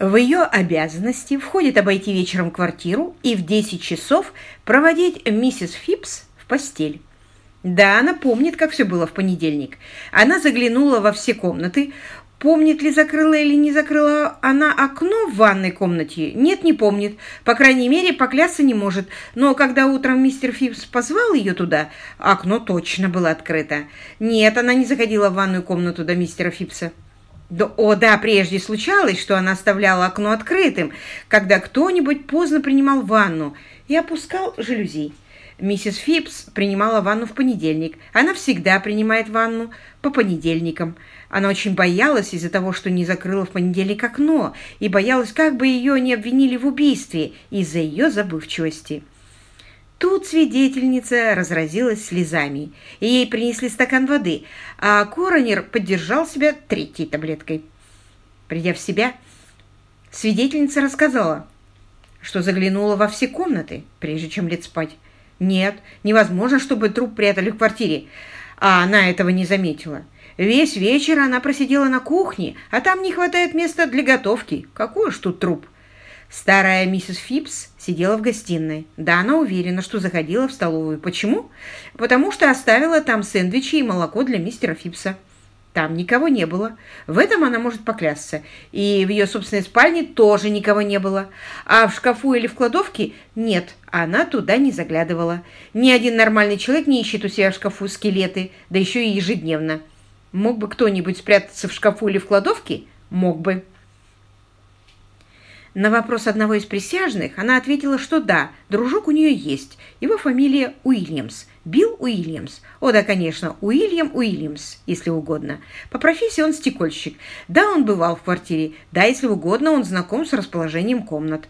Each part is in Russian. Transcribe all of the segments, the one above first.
В ее обязанности входит обойти вечером квартиру и в 10 часов проводить миссис Фипс в постель. Да, она помнит, как все было в понедельник. Она заглянула во все комнаты. Помнит ли, закрыла или не закрыла она окно в ванной комнате? Нет, не помнит. По крайней мере, поклясться не может. Но когда утром мистер Фипс позвал ее туда, окно точно было открыто. Нет, она не заходила в ванную комнату до мистера Фипса. Да, о, да, прежде случалось, что она оставляла окно открытым, когда кто-нибудь поздно принимал ванну и опускал жалюзи. Миссис Фипс принимала ванну в понедельник. Она всегда принимает ванну по понедельникам. Она очень боялась из-за того, что не закрыла в понедельник окно, и боялась, как бы ее не обвинили в убийстве из-за ее забывчивости. Тут свидетельница разразилась слезами, ей принесли стакан воды, а коронер поддержал себя третьей таблеткой. Придя в себя, свидетельница рассказала, что заглянула во все комнаты, прежде чем лет спать. Нет, невозможно, чтобы труп прятали в квартире, а она этого не заметила. Весь вечер она просидела на кухне, а там не хватает места для готовки. Какой уж тут труп? Старая миссис Фипс сидела в гостиной. Да, она уверена, что заходила в столовую. Почему? Потому что оставила там сэндвичи и молоко для мистера Фипса. Там никого не было. В этом она может поклясться. И в ее собственной спальне тоже никого не было. А в шкафу или в кладовке нет, она туда не заглядывала. Ни один нормальный человек не ищет у себя в шкафу скелеты, да еще и ежедневно. Мог бы кто-нибудь спрятаться в шкафу или в кладовке? Мог бы. На вопрос одного из присяжных она ответила, что да, дружок у нее есть. Его фамилия Уильямс. Билл Уильямс. О, да, конечно, Уильям Уильямс, если угодно. По профессии он стекольщик. Да, он бывал в квартире. Да, если угодно, он знаком с расположением комнат.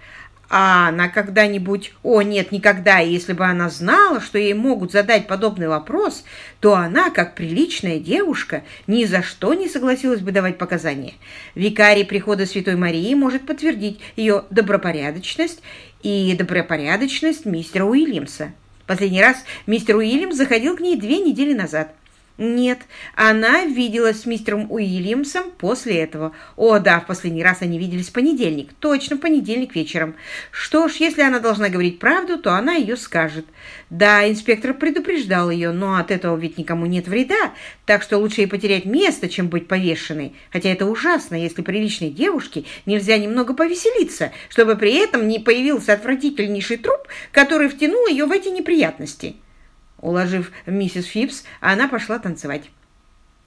А она когда-нибудь... О, нет, никогда. Если бы она знала, что ей могут задать подобный вопрос, то она, как приличная девушка, ни за что не согласилась бы давать показания. Викарий прихода Святой Марии может подтвердить ее добропорядочность и добропорядочность мистера Уильямса. Последний раз мистер Уильямс заходил к ней две недели назад. Нет, она виделась с мистером Уильямсом после этого. О, да, в последний раз они виделись в понедельник. Точно, в понедельник вечером. Что ж, если она должна говорить правду, то она ее скажет. Да, инспектор предупреждал ее, но от этого ведь никому нет вреда, так что лучше ей потерять место, чем быть повешенной. Хотя это ужасно, если приличной девушке нельзя немного повеселиться, чтобы при этом не появился отвратительнейший труп, который втянул ее в эти неприятности. Уложив миссис Фипс, она пошла танцевать.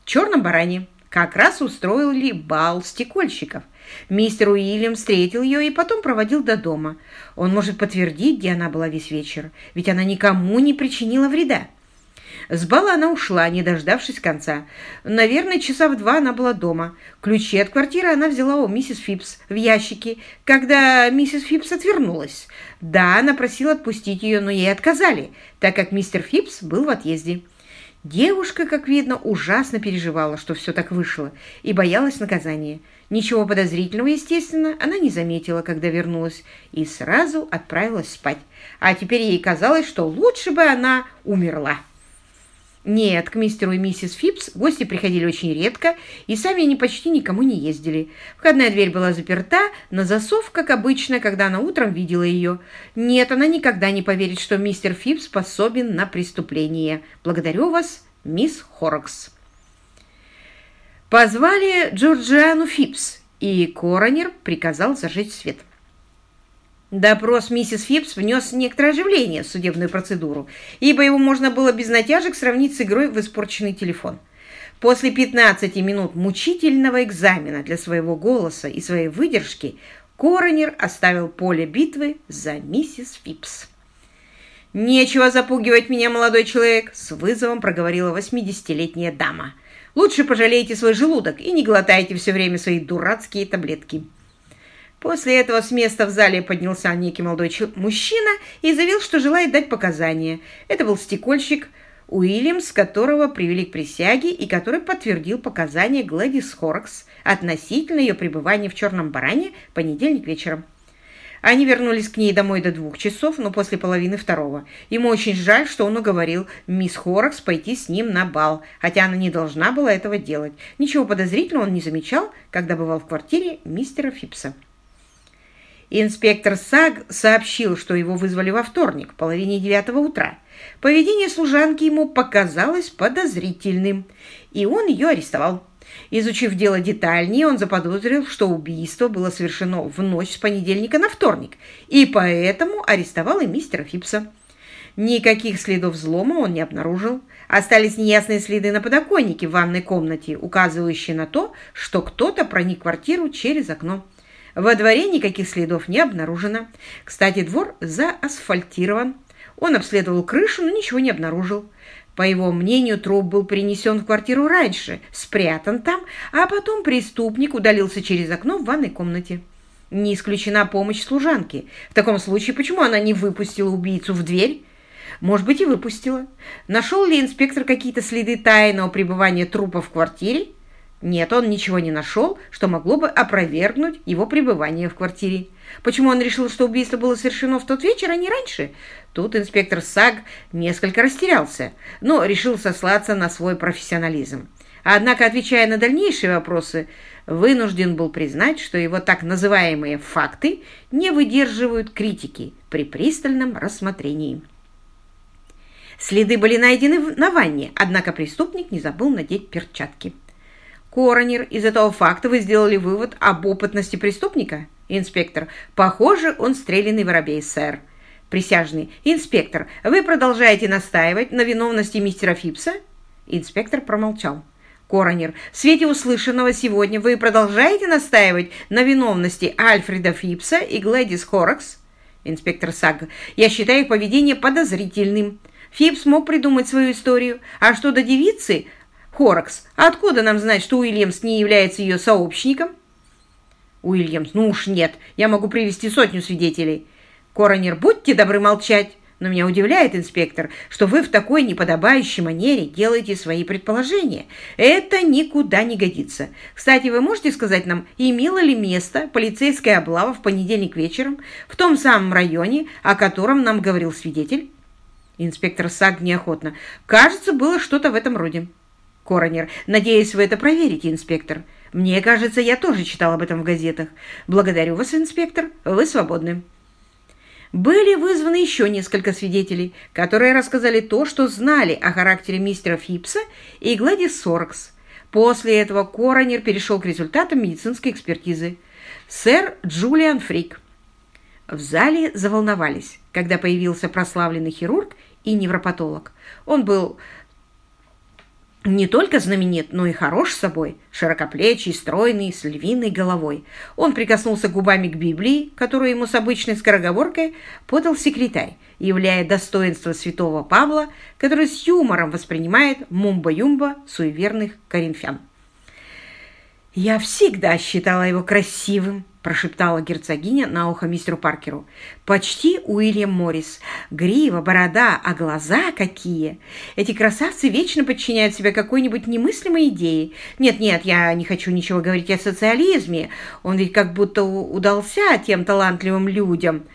В черном баране как раз устроили бал стекольщиков. Мистер Уильям встретил ее и потом проводил до дома. Он может подтвердить, где она была весь вечер, ведь она никому не причинила вреда. С бала она ушла, не дождавшись конца. Наверное, часа в два она была дома. Ключи от квартиры она взяла у миссис Фипс в ящике, когда миссис Фипс отвернулась. Да, она просила отпустить ее, но ей отказали, так как мистер Фипс был в отъезде. Девушка, как видно, ужасно переживала, что все так вышло, и боялась наказания. Ничего подозрительного, естественно, она не заметила, когда вернулась, и сразу отправилась спать. А теперь ей казалось, что лучше бы она умерла. Нет, к мистеру и миссис Фипс гости приходили очень редко, и сами они почти никому не ездили. Входная дверь была заперта на засов, как обычно, когда она утром видела ее. Нет, она никогда не поверит, что мистер Фипс способен на преступление. Благодарю вас, мисс Хоррокс. Позвали Джорджиану Фипс, и коронер приказал зажечь свет. Допрос миссис Фипс внес некоторое оживление в судебную процедуру, ибо его можно было без натяжек сравнить с игрой в испорченный телефон. После 15 минут мучительного экзамена для своего голоса и своей выдержки Коронер оставил поле битвы за миссис Фипс. «Нечего запугивать меня, молодой человек!» — с вызовом проговорила восьмидесятилетняя дама. «Лучше пожалейте свой желудок и не глотайте все время свои дурацкие таблетки». После этого с места в зале поднялся некий молодой мужчина и заявил, что желает дать показания. Это был стекольщик Уильямс, которого привели к присяге и который подтвердил показания Гладис Хоркс относительно ее пребывания в Черном Баране понедельник вечером. Они вернулись к ней домой до двух часов, но после половины второго. Ему очень жаль, что он уговорил мисс Хоракс пойти с ним на бал, хотя она не должна была этого делать. Ничего подозрительного он не замечал, когда бывал в квартире мистера Фипса. Инспектор Саг сообщил, что его вызвали во вторник, в половине девятого утра. Поведение служанки ему показалось подозрительным, и он ее арестовал. Изучив дело детальнее, он заподозрил, что убийство было совершено в ночь с понедельника на вторник, и поэтому арестовал и мистера Фипса. Никаких следов взлома он не обнаружил. Остались неясные следы на подоконнике в ванной комнате, указывающие на то, что кто-то проник в квартиру через окно. Во дворе никаких следов не обнаружено. Кстати, двор заасфальтирован. Он обследовал крышу, но ничего не обнаружил. По его мнению, труп был принесен в квартиру раньше, спрятан там, а потом преступник удалился через окно в ванной комнате. Не исключена помощь служанки. В таком случае, почему она не выпустила убийцу в дверь? Может быть, и выпустила. Нашел ли инспектор какие-то следы тайного пребывания трупа в квартире? Нет, он ничего не нашел, что могло бы опровергнуть его пребывание в квартире. Почему он решил, что убийство было совершено в тот вечер, а не раньше? Тут инспектор Саг несколько растерялся, но решил сослаться на свой профессионализм. Однако, отвечая на дальнейшие вопросы, вынужден был признать, что его так называемые «факты» не выдерживают критики при пристальном рассмотрении. Следы были найдены на ванне, однако преступник не забыл надеть перчатки. Коронер, из этого факта вы сделали вывод об опытности преступника? Инспектор. Похоже, он стрелянный воробей, сэр. Присяжный. Инспектор, вы продолжаете настаивать на виновности мистера Фипса? Инспектор промолчал. Коронер. В свете услышанного сегодня вы продолжаете настаивать на виновности Альфреда Фипса и Глэдис Хоракс? Инспектор Саг. Я считаю их поведение подозрительным. Фипс мог придумать свою историю. А что до девицы, Хоракс, откуда нам знать, что Уильямс не является ее сообщником? Уильямс, ну уж нет, я могу привести сотню свидетелей. Коронер, будьте добры молчать. Но меня удивляет, инспектор, что вы в такой неподобающей манере делаете свои предположения. Это никуда не годится. Кстати, вы можете сказать нам, имела ли место полицейская облава в понедельник вечером в том самом районе, о котором нам говорил свидетель? Инспектор Саг неохотно. Кажется, было что-то в этом роде. Коронер. «Надеюсь, вы это проверите, инспектор. Мне кажется, я тоже читал об этом в газетах. Благодарю вас, инспектор. Вы свободны». Были вызваны еще несколько свидетелей, которые рассказали то, что знали о характере мистера Фипса и Гладис Соркс. После этого коронер перешел к результатам медицинской экспертизы. Сэр Джулиан Фрик. В зале заволновались, когда появился прославленный хирург и невропатолог. Он был не только знаменит, но и хорош собой, широкоплечий, стройный, с львиной головой. Он прикоснулся губами к Библии, которую ему с обычной скороговоркой подал секретарь, являя достоинство святого Павла, который с юмором воспринимает мумба-юмба суеверных коринфян. «Я всегда считала его красивым», – прошептала герцогиня на ухо мистеру Паркеру. «Почти Уильям Моррис. Грива, борода, а глаза какие! Эти красавцы вечно подчиняют себя какой-нибудь немыслимой идее. Нет-нет, я не хочу ничего говорить о социализме. Он ведь как будто удался тем талантливым людям»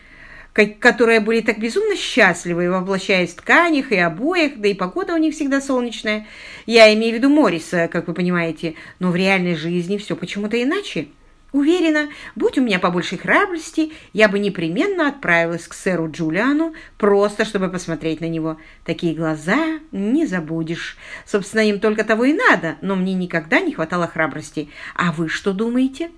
которые были так безумно счастливы, воплощаясь в тканях и обоях, да и погода у них всегда солнечная. Я имею в виду Морриса, как вы понимаете, но в реальной жизни все почему-то иначе. Уверена, будь у меня побольше храбрости, я бы непременно отправилась к сэру Джулиану, просто чтобы посмотреть на него. Такие глаза не забудешь. Собственно, им только того и надо, но мне никогда не хватало храбрости. А вы что думаете?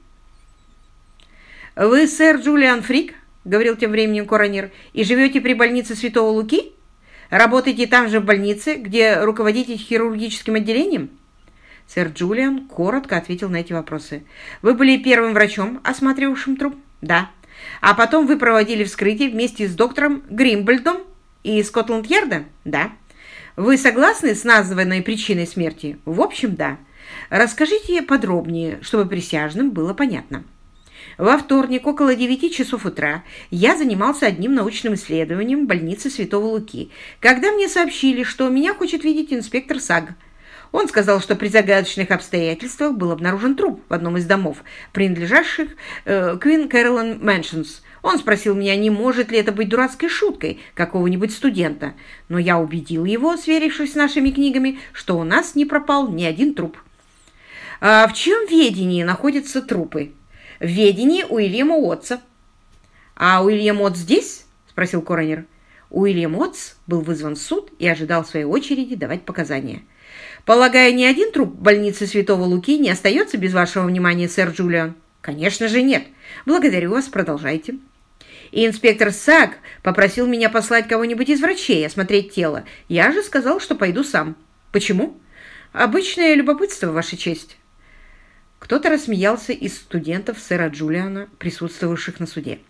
Вы сэр Джулиан Фрик? — говорил тем временем коронер, — «и живете при больнице Святого Луки? Работаете там же в больнице, где руководите хирургическим отделением?» Сэр Джулиан коротко ответил на эти вопросы. «Вы были первым врачом, осматривавшим труп?» «Да». «А потом вы проводили вскрытие вместе с доктором Гримбольдом и Скотланд-Ярда?» «Да». «Вы согласны с названной причиной смерти?» «В общем, да». «Расскажите подробнее, чтобы присяжным было понятно». Во вторник около 9 часов утра я занимался одним научным исследованием в больнице Святого Луки, когда мне сообщили, что меня хочет видеть инспектор САГ. Он сказал, что при загадочных обстоятельствах был обнаружен труп в одном из домов, принадлежащих э, Queen Carolyn. Он спросил меня, не может ли это быть дурацкой шуткой какого-нибудь студента, но я убедил его, сверившись с нашими книгами, что у нас не пропал ни один труп. А в чем ведении находятся трупы? В ведении Уильяма Уотса. «А Уильям Отц здесь?» – спросил коронер. Уильям Отц был вызван в суд и ожидал своей очереди давать показания. «Полагаю, ни один труп больницы Святого Луки не остается без вашего внимания, сэр Джулиан?» «Конечно же нет. Благодарю вас. Продолжайте». И инспектор Сак попросил меня послать кого-нибудь из врачей осмотреть тело. Я же сказал, что пойду сам. Почему? Обычное любопытство, Ваша честь. Кто-то рассмеялся из студентов сэра Джулиана, присутствовавших на суде.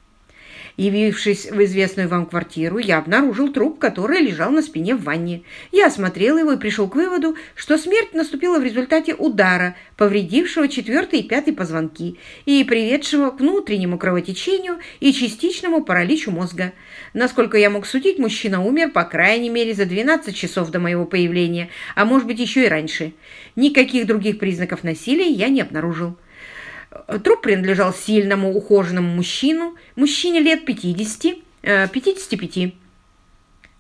Явившись в известную вам квартиру, я обнаружил труп, который лежал на спине в ванне. Я осмотрел его и пришел к выводу, что смерть наступила в результате удара, повредившего четвертый и пятый позвонки и приведшего к внутреннему кровотечению и частичному параличу мозга. Насколько я мог судить, мужчина умер по крайней мере за 12 часов до моего появления, а может быть еще и раньше. Никаких других признаков насилия я не обнаружил. Труп принадлежал сильному, ухоженному мужчину, мужчине лет 50, 55. Э,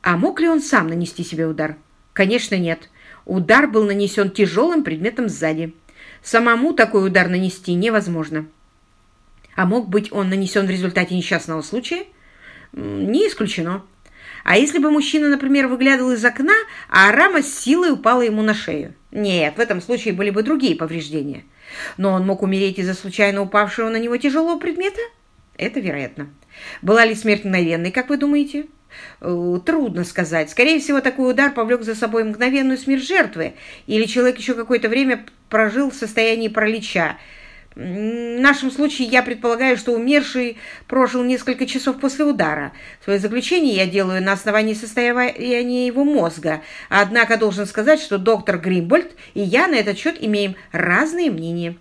а мог ли он сам нанести себе удар? Конечно, нет. Удар был нанесен тяжелым предметом сзади. Самому такой удар нанести невозможно. А мог быть он нанесен в результате несчастного случая? Не исключено. А если бы мужчина, например, выглядывал из окна, а рама с силой упала ему на шею? Нет, в этом случае были бы другие повреждения. Но он мог умереть из-за случайно упавшего на него тяжелого предмета? Это вероятно. Была ли смерть мгновенной, как вы думаете? Э, трудно сказать. Скорее всего, такой удар повлек за собой мгновенную смерть жертвы, или человек еще какое-то время прожил в состоянии паралича, в нашем случае я предполагаю, что умерший прожил несколько часов после удара. Свое заключение я делаю на основании состояния его мозга. Однако должен сказать, что доктор Гримбольд и я на этот счет имеем разные мнения.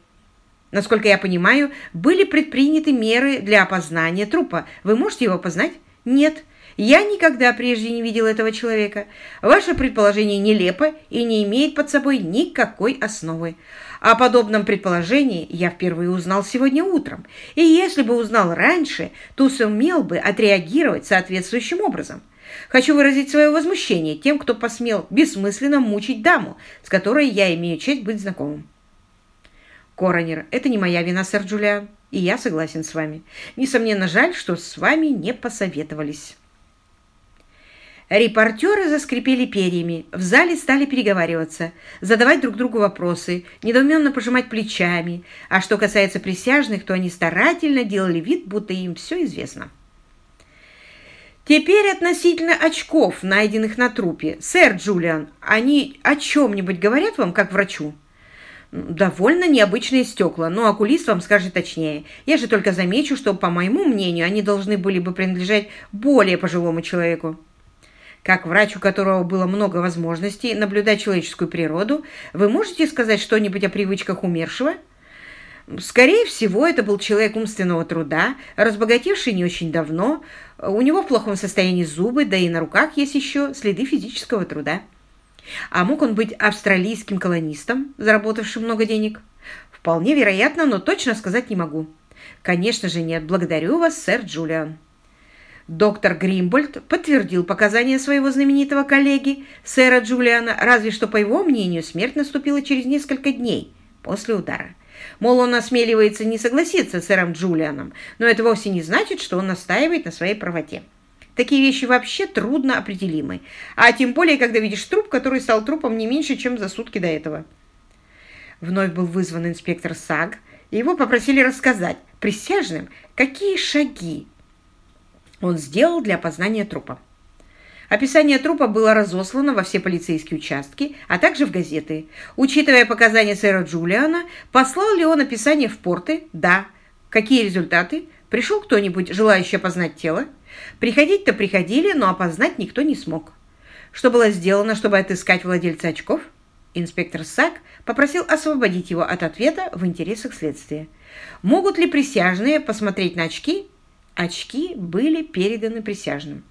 Насколько я понимаю, были предприняты меры для опознания трупа. Вы можете его опознать? Нет. Я никогда прежде не видел этого человека. Ваше предположение нелепо и не имеет под собой никакой основы. О подобном предположении я впервые узнал сегодня утром, и если бы узнал раньше, то сумел бы отреагировать соответствующим образом. Хочу выразить свое возмущение тем, кто посмел бессмысленно мучить даму, с которой я имею честь быть знакомым. Коронер, это не моя вина, сэр Джулиан, и я согласен с вами. Несомненно, жаль, что с вами не посоветовались. Репортеры заскрипели перьями, в зале стали переговариваться, задавать друг другу вопросы, недоуменно пожимать плечами, а что касается присяжных, то они старательно делали вид, будто им все известно. Теперь относительно очков, найденных на трупе. Сэр Джулиан, они о чем-нибудь говорят вам, как врачу? Довольно необычные стекла, но окулист вам скажет точнее. Я же только замечу, что, по моему мнению, они должны были бы принадлежать более пожилому человеку. Как врач, у которого было много возможностей наблюдать человеческую природу, вы можете сказать что-нибудь о привычках умершего? Скорее всего, это был человек умственного труда, разбогатевший не очень давно. У него в плохом состоянии зубы, да и на руках есть еще следы физического труда. А мог он быть австралийским колонистом, заработавшим много денег? Вполне вероятно, но точно сказать не могу. Конечно же нет. Благодарю вас, сэр Джулиан. Доктор Гримбольд подтвердил показания своего знаменитого коллеги, сэра Джулиана, разве что, по его мнению, смерть наступила через несколько дней после удара. Мол, он осмеливается не согласиться с сэром Джулианом, но это вовсе не значит, что он настаивает на своей правоте. Такие вещи вообще трудно определимы, а тем более, когда видишь труп, который стал трупом не меньше, чем за сутки до этого. Вновь был вызван инспектор САГ, и его попросили рассказать присяжным, какие шаги он сделал для опознания трупа. Описание трупа было разослано во все полицейские участки, а также в газеты. Учитывая показания сэра Джулиана, послал ли он описание в порты? Да. Какие результаты? Пришел кто-нибудь, желающий опознать тело? Приходить-то приходили, но опознать никто не смог. Что было сделано, чтобы отыскать владельца очков? Инспектор Сак попросил освободить его от ответа в интересах следствия. Могут ли присяжные посмотреть на очки Очки были переданы присяжным.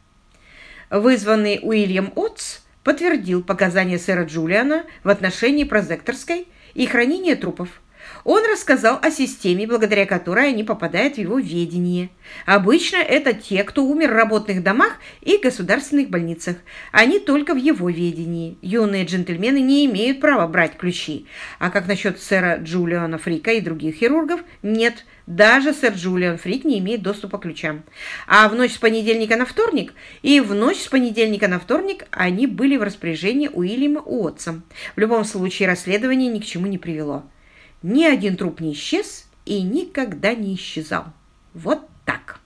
Вызванный Уильям Отц подтвердил показания сэра Джулиана в отношении прозекторской и хранения трупов. Он рассказал о системе, благодаря которой они попадают в его ведение. Обычно это те, кто умер в работных домах и государственных больницах. Они только в его ведении. Юные джентльмены не имеют права брать ключи. А как насчет сэра Джулиана Фрика и других хирургов? Нет, даже сэр Джулиан Фрик не имеет доступа к ключам. А в ночь с понедельника на вторник и в ночь с понедельника на вторник они были в распоряжении Уильяма Уотса. В любом случае расследование ни к чему не привело. Ни один труп не исчез и никогда не исчезал. Вот так.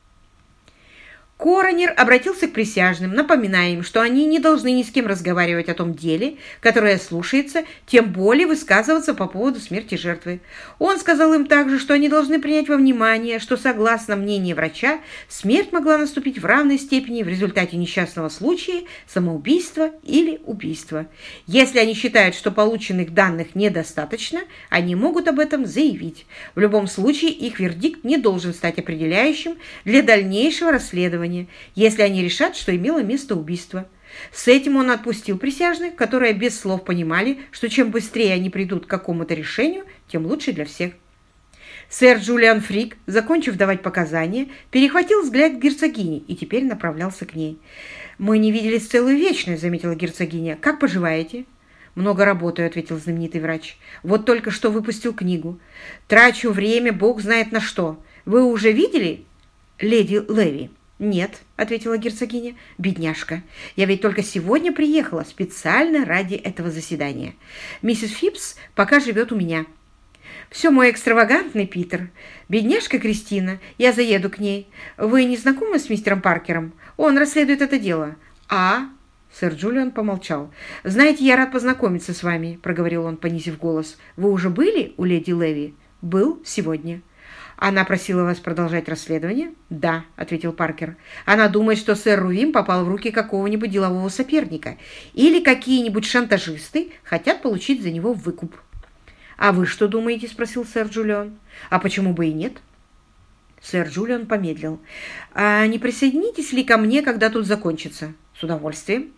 Коронер обратился к присяжным, напоминая им, что они не должны ни с кем разговаривать о том деле, которое слушается, тем более высказываться по поводу смерти жертвы. Он сказал им также, что они должны принять во внимание, что, согласно мнению врача, смерть могла наступить в равной степени в результате несчастного случая, самоубийства или убийства. Если они считают, что полученных данных недостаточно, они могут об этом заявить. В любом случае, их вердикт не должен стать определяющим для дальнейшего расследования расследование, если они решат, что имело место убийство. С этим он отпустил присяжных, которые без слов понимали, что чем быстрее они придут к какому-то решению, тем лучше для всех. Сэр Джулиан Фрик, закончив давать показания, перехватил взгляд герцогини и теперь направлялся к ней. «Мы не виделись целую вечность», — заметила герцогиня. «Как поживаете?» «Много работаю», — ответил знаменитый врач. «Вот только что выпустил книгу. Трачу время, бог знает на что. Вы уже видели леди Леви?» «Нет», — ответила герцогиня, — «бедняжка. Я ведь только сегодня приехала специально ради этого заседания. Миссис Фипс пока живет у меня». «Все мой экстравагантный Питер. Бедняжка Кристина. Я заеду к ней. Вы не знакомы с мистером Паркером? Он расследует это дело». «А?» Сэр Джулиан помолчал. «Знаете, я рад познакомиться с вами», — проговорил он, понизив голос. «Вы уже были у леди Леви?» «Был сегодня». «Она просила вас продолжать расследование?» «Да», — ответил Паркер. «Она думает, что сэр Рувим попал в руки какого-нибудь делового соперника или какие-нибудь шантажисты хотят получить за него выкуп». «А вы что думаете?» — спросил сэр Джулиан. «А почему бы и нет?» Сэр Джулиан помедлил. «А не присоединитесь ли ко мне, когда тут закончится?» «С удовольствием».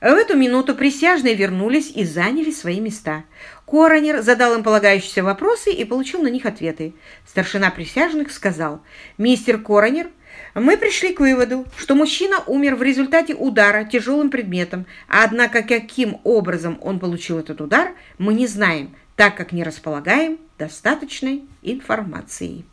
В эту минуту присяжные вернулись и заняли свои места. Коронер задал им полагающиеся вопросы и получил на них ответы. Старшина присяжных сказал, «Мистер Коронер, мы пришли к выводу, что мужчина умер в результате удара тяжелым предметом, однако каким образом он получил этот удар, мы не знаем, так как не располагаем достаточной информацией».